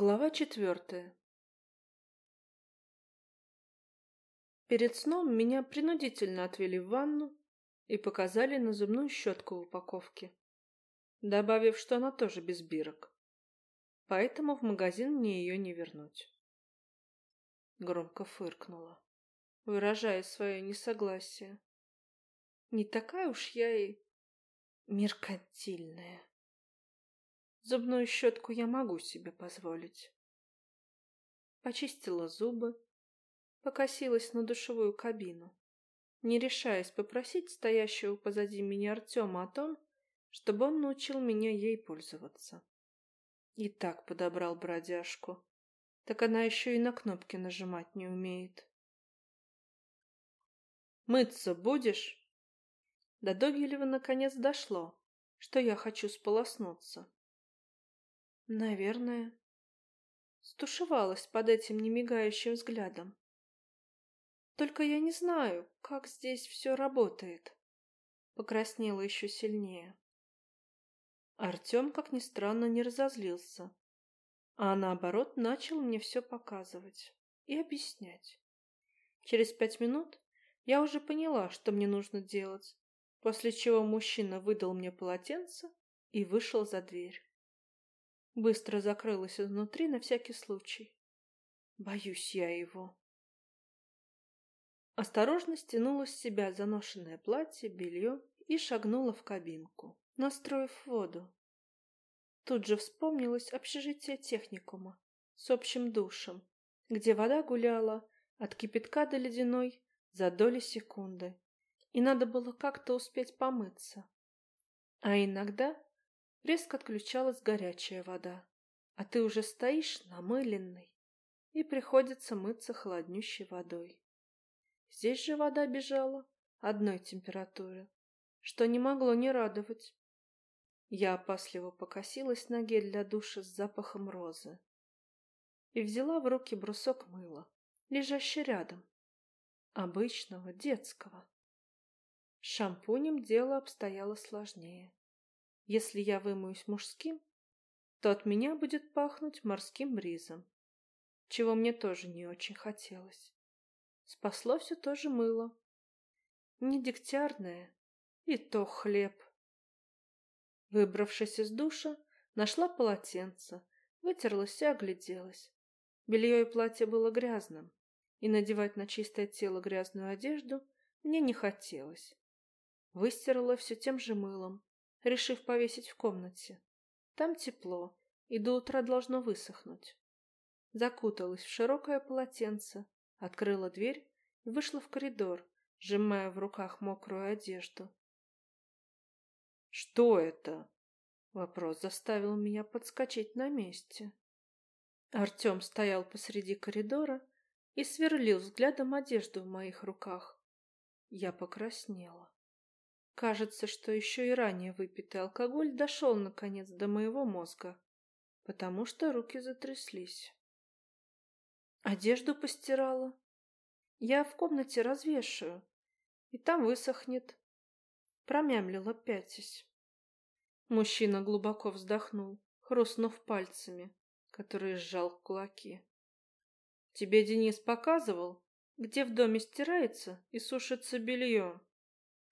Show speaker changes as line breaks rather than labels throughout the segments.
Глава четвертая. Перед сном меня принудительно отвели в ванну и показали на зубную щетку в упаковке, добавив, что она тоже без бирок. Поэтому в магазин мне ее не вернуть. Громко фыркнула, выражая свое несогласие. Не такая уж я и меркантильная. Зубную щетку я могу себе позволить. Почистила зубы, покосилась на душевую кабину, не решаясь попросить стоящего позади меня Артема о том, чтобы он научил меня ей пользоваться. И так подобрал бродяжку. Так она еще и на кнопки нажимать не умеет. «Мыться будешь?» До Догилева наконец дошло, что я хочу сполоснуться. Наверное. Стушевалась под этим немигающим взглядом. Только я не знаю, как здесь все работает. Покраснела еще сильнее. Артем, как ни странно, не разозлился, а наоборот начал мне все показывать и объяснять. Через пять минут я уже поняла, что мне нужно делать, после чего мужчина выдал мне полотенце и вышел за дверь. Быстро закрылась изнутри на всякий случай. Боюсь я его. Осторожно стянула с себя заношенное платье, белье и шагнула в кабинку, настроив воду. Тут же вспомнилось общежитие техникума с общим душем, где вода гуляла от кипятка до ледяной за доли секунды, и надо было как-то успеть помыться. А иногда резко отключалась горячая вода, а ты уже стоишь намыленный, и приходится мыться холоднющей водой. Здесь же вода бежала одной температуры, что не могло не радовать. Я опасливо покосилась на гель для душа с запахом розы и взяла в руки брусок мыла, лежащий рядом, обычного, детского. С шампунем дело обстояло сложнее. Если я вымоюсь мужским, то от меня будет пахнуть морским бризом, чего мне тоже не очень хотелось. Спасло все тоже мыло. Не дегтярное, и то хлеб. Выбравшись из душа, нашла полотенце, вытерлась и огляделась. Белье и платье было грязным, и надевать на чистое тело грязную одежду мне не хотелось. Выстирала все тем же мылом, решив повесить в комнате. Там тепло, и до утра должно высохнуть. Закуталась в широкое полотенце, открыла дверь и вышла в коридор, сжимая в руках мокрую одежду. «Что это?» Вопрос заставил меня подскочить на месте. Артем стоял посреди коридора и сверлил взглядом одежду в моих руках. Я покраснела. Кажется, что еще и ранее выпитый алкоголь дошел, наконец, до моего мозга, потому что руки затряслись. Одежду постирала. Я в комнате развешаю, и там высохнет. Промямлила пятясь. Мужчина глубоко вздохнул, хрустнув пальцами, которые сжал кулаки. Тебе Денис показывал, где в доме стирается и сушится белье?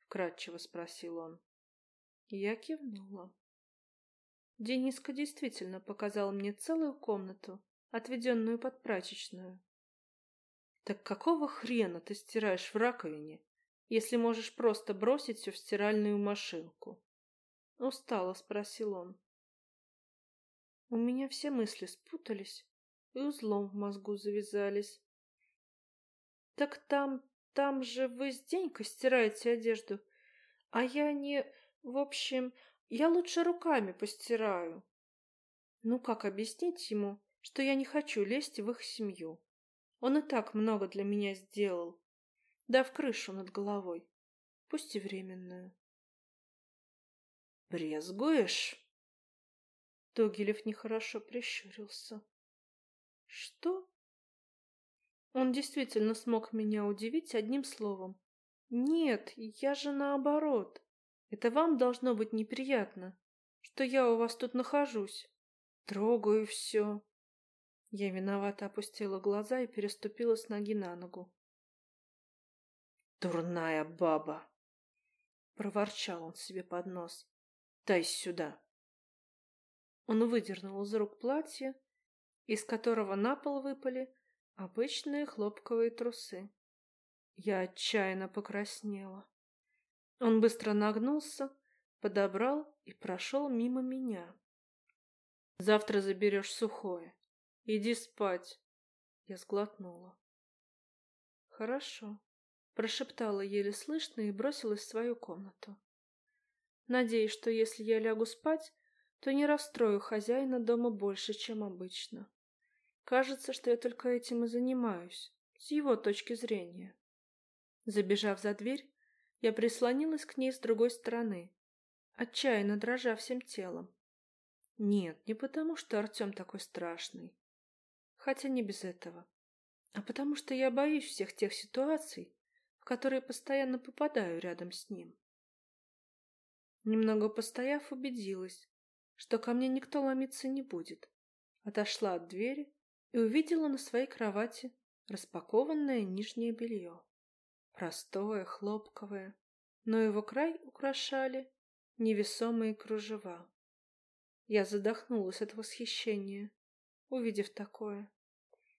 Вкратчиво спросил он. Я кивнула. Дениска действительно показал мне целую комнату, отведенную под прачечную. Так какого хрена ты стираешь в раковине, если можешь просто бросить все в стиральную машинку? Устало спросил он. У меня все мысли спутались и узлом в мозгу завязались. Так там там же вы с Денькой стираете одежду, а я не... В общем, я лучше руками постираю. Ну как объяснить ему, что я не хочу лезть в их семью? Он и так много для меня сделал, дав крышу над головой, пусть и временную. «Брезгуешь?» Тогилев нехорошо прищурился. «Что?» Он действительно смог меня удивить одним словом. Нет, я же наоборот. Это вам должно быть неприятно, что я у вас тут нахожусь. Трогаю все. Я виновато опустила глаза и переступила с ноги на ногу.
«Дурная баба!»
— проворчал он себе под нос. «Дай сюда!» Он выдернул из рук платье, из которого на пол выпали обычные хлопковые трусы. Я отчаянно покраснела. Он быстро нагнулся, подобрал и прошел мимо меня. «Завтра заберешь сухое. Иди спать». Я сглотнула. «Хорошо», — прошептала еле слышно и бросилась в свою комнату. Надеюсь, что если я лягу спать, то не расстрою хозяина дома больше, чем обычно. Кажется, что я только этим и занимаюсь, с его точки зрения. Забежав за дверь, я прислонилась к ней с другой стороны, отчаянно дрожа всем телом. Нет, не потому, что Артем такой страшный, хотя не без этого, а потому что я боюсь всех тех ситуаций, в которые постоянно попадаю рядом с ним. Немного постояв, убедилась, что ко мне никто ломиться не будет. Отошла от двери и увидела на своей кровати распакованное нижнее белье. Простое, хлопковое, но его край украшали невесомые кружева. Я задохнулась от восхищения, увидев такое.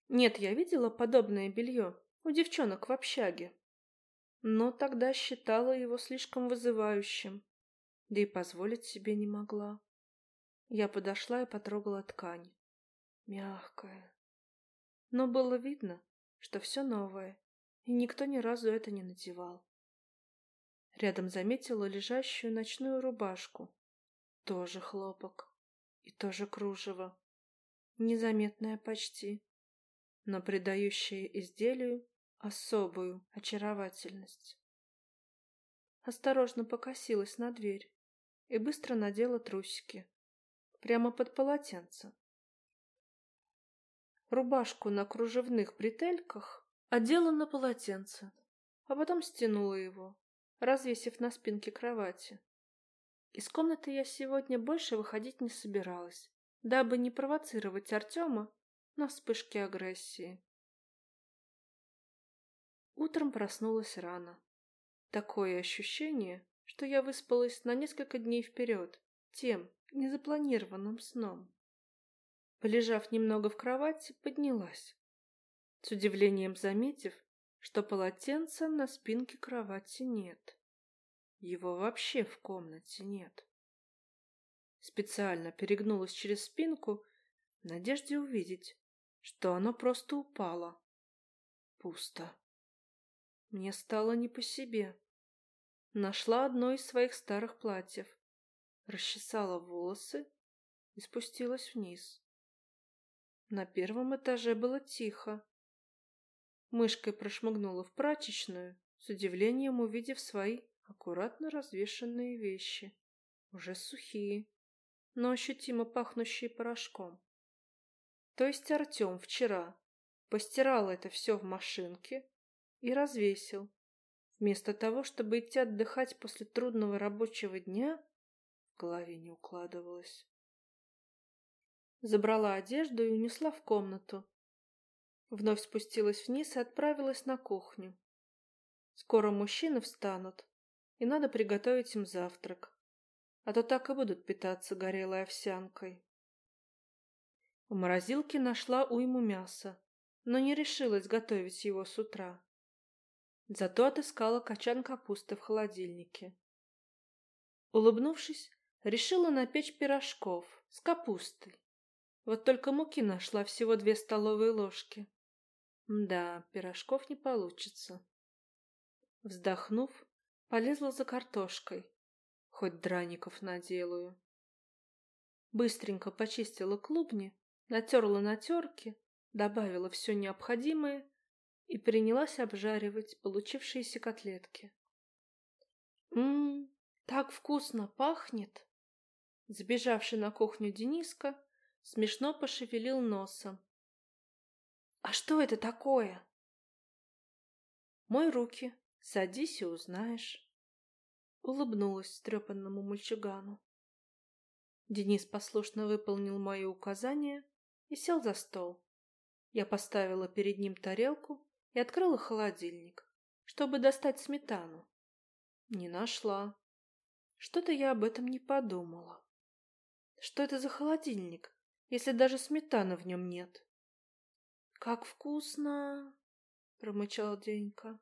Нет, я видела подобное белье у девчонок в общаге, но тогда считала его слишком вызывающим, да и позволить себе не могла. Я подошла и потрогала ткань. Мягкая. Но было видно, что все новое, и никто ни разу это не надевал. Рядом заметила лежащую ночную рубашку. Тоже хлопок. И тоже кружево. Незаметное почти, но придающее изделию особую очаровательность. Осторожно покосилась на дверь и быстро надела трусики прямо под полотенце. Рубашку на кружевных бретельках одела на полотенце, а потом стянула его, развесив на спинке кровати. Из комнаты я сегодня больше выходить не собиралась, дабы не провоцировать Артема на вспышки агрессии. Утром проснулась рано. Такое ощущение, что я выспалась на несколько дней вперед, тем, незапланированным сном. Полежав немного в кровати, поднялась, с удивлением заметив, что полотенца на спинке кровати нет. Его вообще в комнате нет. Специально перегнулась через спинку в надежде увидеть, что оно просто упало. Пусто. Мне стало не по себе. Нашла одно из своих старых платьев расчесала волосы и спустилась вниз. На первом этаже было тихо. Мышкой прошмыгнула в прачечную, с удивлением увидев свои аккуратно развешанные вещи, уже сухие, но ощутимо пахнущие порошком. То есть Артем вчера постирал это все в машинке и развесил. Вместо того, чтобы идти отдыхать после трудного рабочего дня, в голове не укладывалось. Забрала одежду и унесла в комнату. Вновь спустилась вниз и отправилась на кухню. Скоро мужчины встанут, и надо приготовить им завтрак, а то так и будут питаться горелой овсянкой. В морозилке нашла уйму мяса, но не решилась готовить его с утра. Зато отыскала качан капусты в холодильнике. Улыбнувшись, решила напечь пирожков с капустой. Вот только муки нашла всего две столовые ложки. Да, пирожков не получится. Вздохнув, полезла за картошкой. Хоть драников наделаю. Быстренько почистила клубни, натерла на терке, добавила все необходимое и принялась обжаривать получившиеся котлетки. Ммм, так вкусно пахнет! Сбежавший на кухню Дениска смешно пошевелил носом. «А что это такое?» «Мой руки. Садись и узнаешь». Улыбнулась стрепанному мальчугану. Денис послушно выполнил мои указания и сел за стол, Я поставила перед ним тарелку и открыла холодильник, чтобы достать сметану. Не нашла. Что-то я об этом не подумала. Что это за холодильник, если даже сметаны в нем нет? Как вкусно! промычал Денька.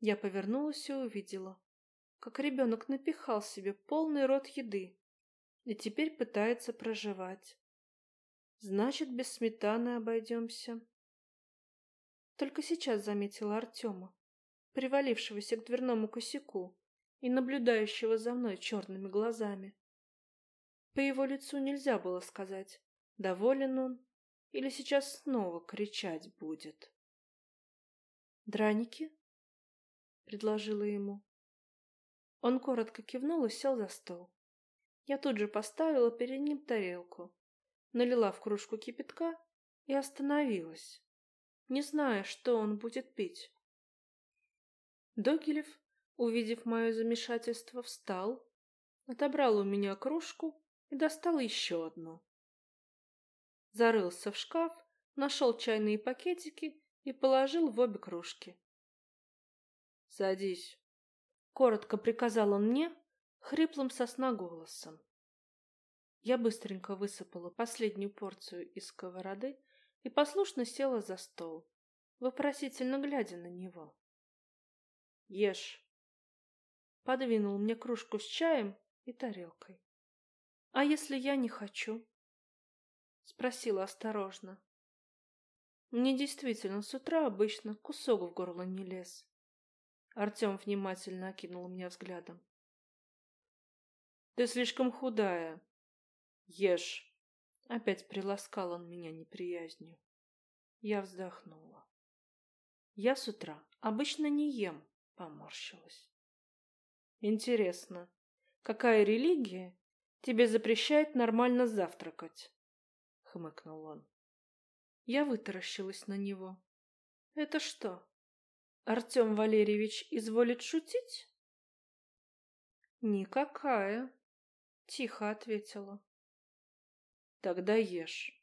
Я повернулась и увидела, как ребенок напихал себе полный рот еды и теперь пытается проживать. Значит, без сметаны обойдемся. Только сейчас заметила Артема, привалившегося к дверному косяку и наблюдающего за мной черными глазами. По его лицу нельзя было сказать, доволен он или сейчас снова кричать будет. «Драники?» — предложила ему. Он коротко кивнул и сел за стол. Я тут же поставила перед ним тарелку, налила в кружку кипятка и остановилась, не зная, что он будет пить. Догилев, увидев мое замешательство, встал, отобрал у меня кружку и достал еще одну. Зарылся в шкаф, нашел чайные пакетики и положил в обе кружки. «Садись», — коротко приказал он мне хриплым сосна голосом. Я быстренько высыпала последнюю порцию из сковороды и послушно села за стол, вопросительно глядя на него. «Ешь!» Подвинул мне кружку с чаем и тарелкой. «А если я не хочу?» Спросила осторожно. Мне действительно с утра обычно кусок в горло не лез. Артем внимательно окинул меня взглядом. «Ты слишком худая», Ешь. Опять приласкал он меня неприязнью. Я вздохнула. Я с утра обычно не ем, поморщилась. Интересно, какая религия тебе запрещает нормально завтракать? Хмыкнул он. Я вытаращилась на него. Это что, Артем Валерьевич изволит шутить? Никакая, тихо ответила. Тогда ешь.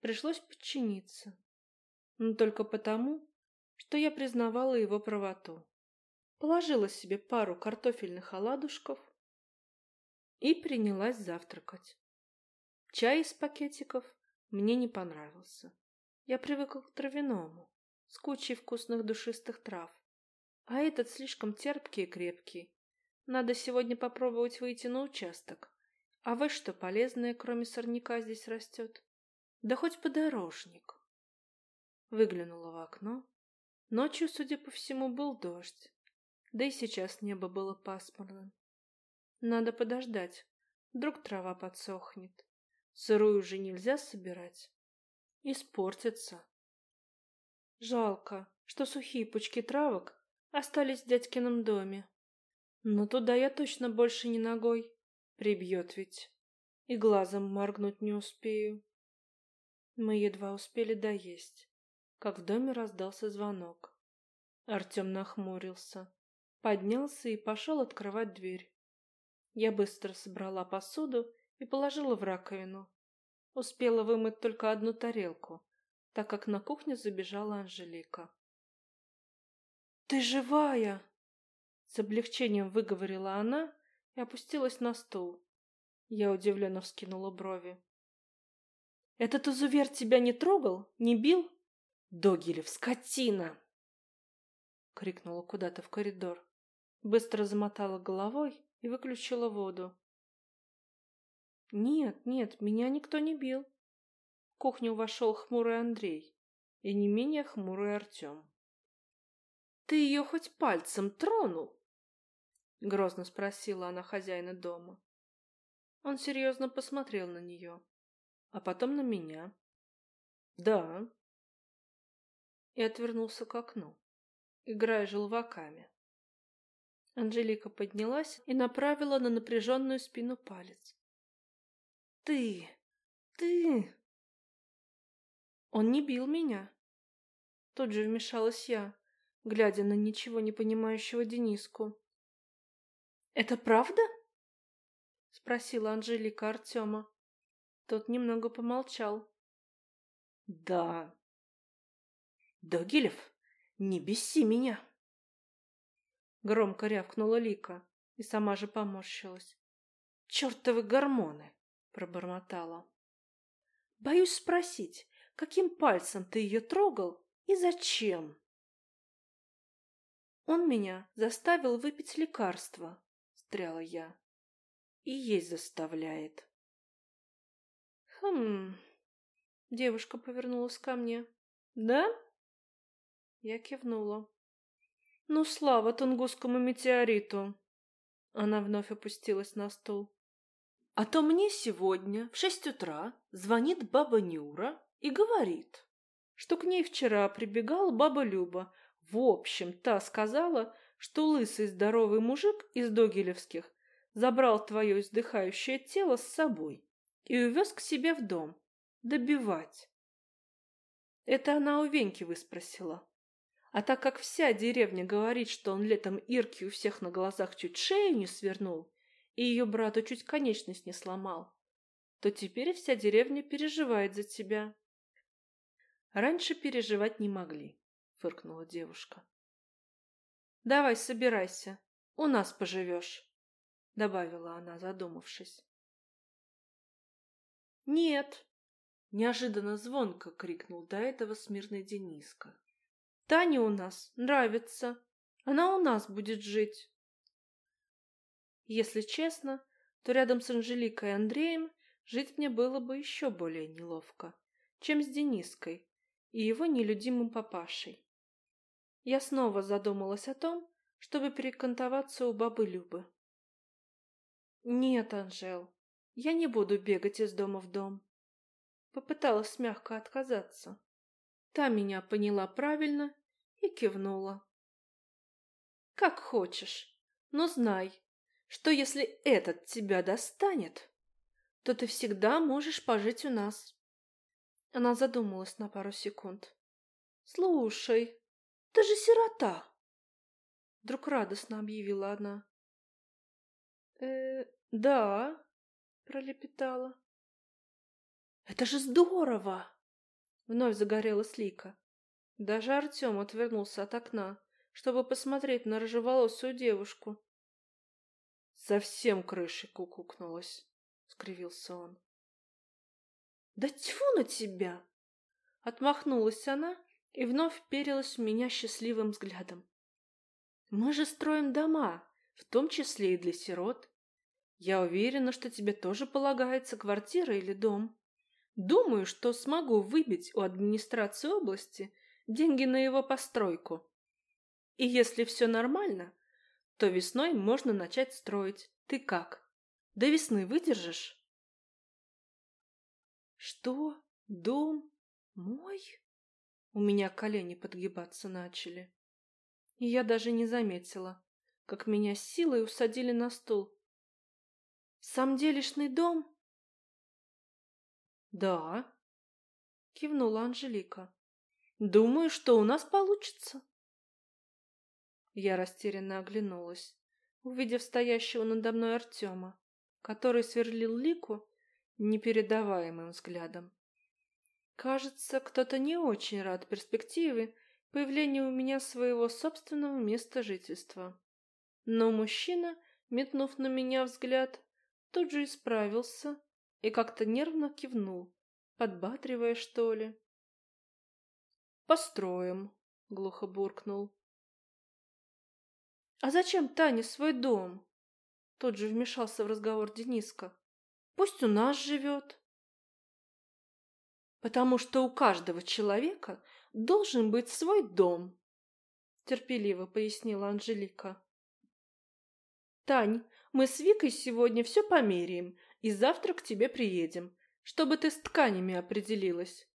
Пришлось подчиниться. Но только потому, что я признавала его правоту. Положила себе пару картофельных оладушков и принялась завтракать. Чай из пакетиков мне не понравился. Я привыкла к травяному, с кучей вкусных душистых трав. А этот слишком терпкий и крепкий. Надо сегодня попробовать выйти на участок а вы что полезное, кроме сорняка, здесь растет? Да хоть подорожник. Выглянула в окно. Ночью, судя по всему, был дождь. Да и сейчас небо было пасмурным. Надо подождать. Вдруг трава подсохнет. Сырую уже нельзя собирать. Испортится. Жалко, что сухие пучки травок остались в дядькином доме. Но туда я точно больше не ногой. Прибьет ведь. И глазом моргнуть не успею. Мы едва успели доесть, как в доме раздался звонок. Артем нахмурился, поднялся и пошел открывать дверь. Я быстро собрала посуду и положила в раковину. Успела вымыть только одну тарелку, так как на кухню забежала Анжелика. «Ты живая!» С облегчением выговорила она и опустилась на стул. Я удивленно вскинула брови. «Этот изувер тебя не трогал? Не бил?» «Догилев, скотина!» Крикнула куда-то в коридор. Быстро замотала головой и выключила воду. «Нет, нет, меня никто не бил». В кухню вошел хмурый Андрей и не менее хмурый Артем. «Ты ее хоть пальцем тронул?» — грозно спросила она хозяина дома. Он серьезно посмотрел на нее, а потом на меня. «Да». И отвернулся к окну, играя желваками. Анжелика поднялась и направила на напряженную спину палец. «Ты! Ты!» «Он не бил меня!» Тут же вмешалась я, глядя на ничего не понимающего Дениску. «Это правда?» — спросила Анжелика Артема. Тот немного помолчал. Да. Догилев, не беси меня. Громко рявкнула Лика и сама же поморщилась. Чертовы гормоны, пробормотала. Боюсь спросить, каким пальцем ты ее трогал и зачем? Он меня заставил выпить лекарство, встряла я. И есть заставляет. Хм. Девушка повернулась ко мне. Да? Я кивнула. Ну, слава Тунгусскому метеориту. Она вновь опустилась на стул. А то мне сегодня в шесть утра звонит баба Нюра и говорит, что к ней вчера прибегала баба Люба. В общем, та сказала, что лысый здоровый мужик из Догилевских забрал твое издыхающее тело с собой и увез к себе в дом. Добивать. Это она у Веньки выспросила. А так как вся деревня говорит, что он летом Ирке у всех на глазах чуть шею не свернул, и ее брату чуть конечность не сломал, то теперь вся деревня переживает за тебя. Раньше переживать не могли, фыркнула девушка. Давай, собирайся, у нас поживешь, добавила она, задумавшись. Нет, неожиданно звонко крикнул до этого смирный Дениска. Таня у нас нравится, она у нас будет жить. Если честно, то рядом с Анжеликой и Андреем жить мне было бы еще более неловко, чем с Дениской и его нелюдимым папашей. Я снова задумалась о том, чтобы перекантоваться у бабы Любы. «Нет, Анжел, я не буду бегать из дома в дом». Попыталась мягко отказаться. Та меня поняла правильно и кивнула. «Как хочешь, но знай, что если этот тебя достанет, то ты всегда можешь пожить у нас. Она задумалась на пару секунд. Слушай, ты же сирота. Вдруг радостно объявила она. Э, да, пролепетала. Это же здорово! Вновь загорелась Лика. Даже Артем отвернулся от окна, чтобы посмотреть на рыжеволосую девушку, Совсем крышей кукукнулась, — скривился он. «Да тьфу на тебя!» Отмахнулась она и вновь перилась в меня счастливым взглядом. «Мы же строим дома, в том числе и для сирот. Я уверена, что тебе тоже полагается квартира или дом. Думаю, что смогу выбить у администрации области деньги на его постройку. И если все нормально, то весной можно начать строить. Ты как? До весны выдержишь? Что? Дом? Мой? У меня колени подгибаться начали. И я даже не заметила, как меня силой усадили на стул. Сам делишный дом? Да, кивнула Анжелика. Думаю, что у нас получится. Я растерянно оглянулась, увидев стоящего надо мной Артема, который сверлил Лику непередаваемым взглядом. Кажется, кто-то не очень рад перспективе появления у меня своего собственного места жительства. Но мужчина, метнув на меня взгляд, тут же исправился и как-то нервно кивнул, подбадривая, что ли. «Построим», — глухо буркнул. «А зачем Тане свой дом?» Тот же вмешался в разговор Дениска. «Пусть у нас живет». «Потому что у каждого человека должен быть свой дом», терпеливо пояснила Анжелика. «Тань, мы с Викой сегодня все померяем и завтра к тебе приедем, чтобы ты с тканями определилась.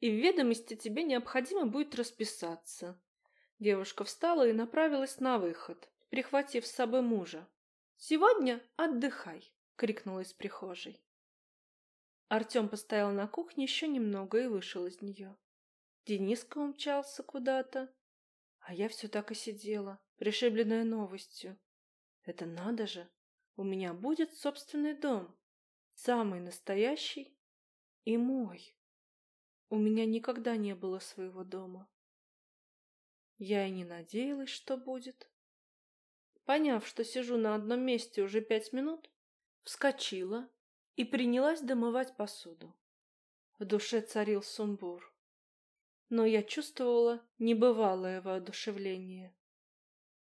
И в ведомости тебе необходимо будет расписаться. Девушка встала и направилась на выход, прихватив с собой мужа. «Сегодня отдыхай!» — крикнула из прихожей. Артем постоял на кухне еще немного и вышел из нее. Дениска умчался куда-то, а я все так и сидела, пришибленная новостью. Это надо же! У меня будет собственный дом, самый настоящий и мой. У меня никогда не было своего дома. Я и не надеялась, что будет. Поняв, что сижу на одном месте уже пять минут, вскочила и принялась домывать посуду. В душе царил сумбур. Но я чувствовала небывалое воодушевление.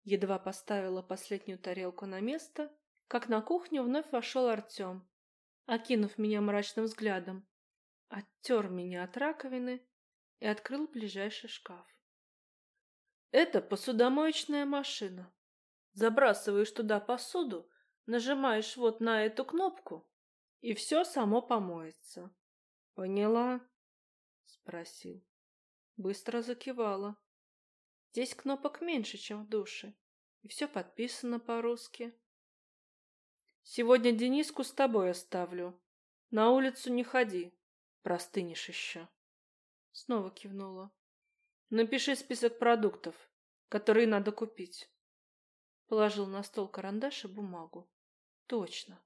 Едва поставила последнюю тарелку на место, как на кухню вновь вошел Артем, окинув меня мрачным взглядом, оттер меня от раковины и открыл ближайший шкаф. Это посудомоечная машина. Забрасываешь туда посуду, нажимаешь вот на эту кнопку, и все само помоется. Поняла? Спросил. Быстро закивала. Здесь кнопок меньше, чем в душе, и все подписано по-русски. Сегодня Дениску с тобой оставлю. На улицу не ходи, простынешь еще. Снова кивнула. Напиши список продуктов, которые надо купить. Положил на стол карандаш и бумагу. Точно.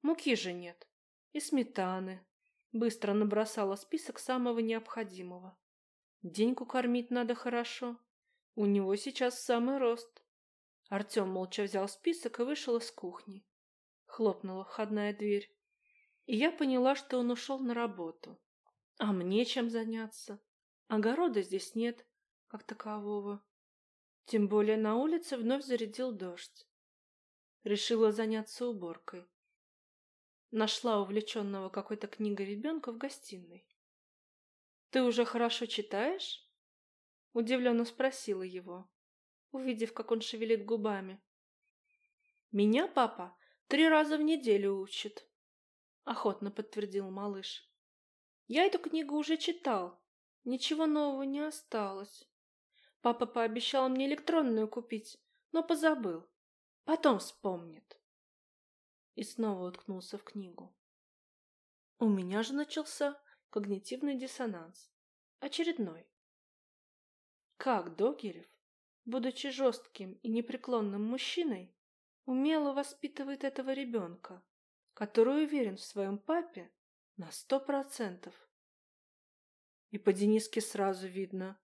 Муки же нет. И сметаны. Быстро набросала список самого необходимого. Деньку кормить надо хорошо. У него сейчас самый рост. Артем молча взял список и вышел из кухни. Хлопнула входная дверь. И я поняла, что он ушел на работу. А мне чем заняться? Огорода здесь нет, как такового. Тем более на улице вновь зарядил дождь. Решила заняться уборкой. Нашла увлеченного какой-то книгой ребенка в гостиной. «Ты уже хорошо читаешь?» Удивленно спросила его, увидев, как он шевелит губами. «Меня папа три раза в неделю учит», — охотно подтвердил малыш. «Я эту книгу уже читал, Ничего нового не осталось. Папа пообещал мне электронную купить, но позабыл. Потом вспомнит. И снова уткнулся в книгу. У меня же начался когнитивный диссонанс. Очередной. Как Догерев, будучи жестким и непреклонным мужчиной, умело воспитывает этого ребенка, который уверен в своем папе на сто процентов. И по Дениске сразу видно.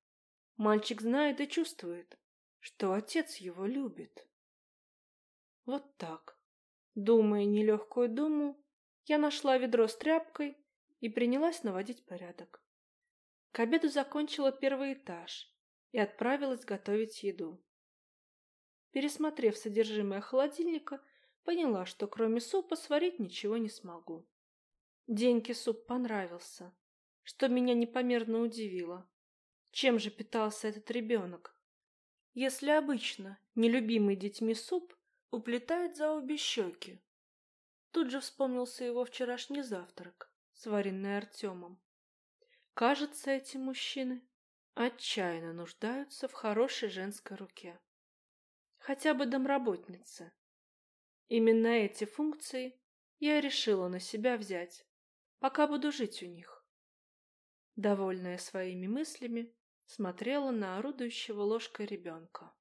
Мальчик знает и чувствует, что отец его любит. Вот так. Думая нелегкую думу, я нашла ведро с тряпкой и принялась наводить порядок. К обеду закончила первый этаж и отправилась готовить еду. Пересмотрев содержимое холодильника, поняла, что кроме супа сварить ничего не смогу. Деньке суп понравился, что меня непомерно удивило. Чем же питался этот ребенок? Если обычно нелюбимый детьми суп уплетает за обе щеки. Тут же вспомнился его вчерашний завтрак, сваренный Артемом. Кажется, эти мужчины отчаянно нуждаются в хорошей женской руке. Хотя бы домработницы. Именно эти функции я решила на себя взять, пока буду жить у них довольная своими мыслями, смотрела на орудующего ложкой ребенка.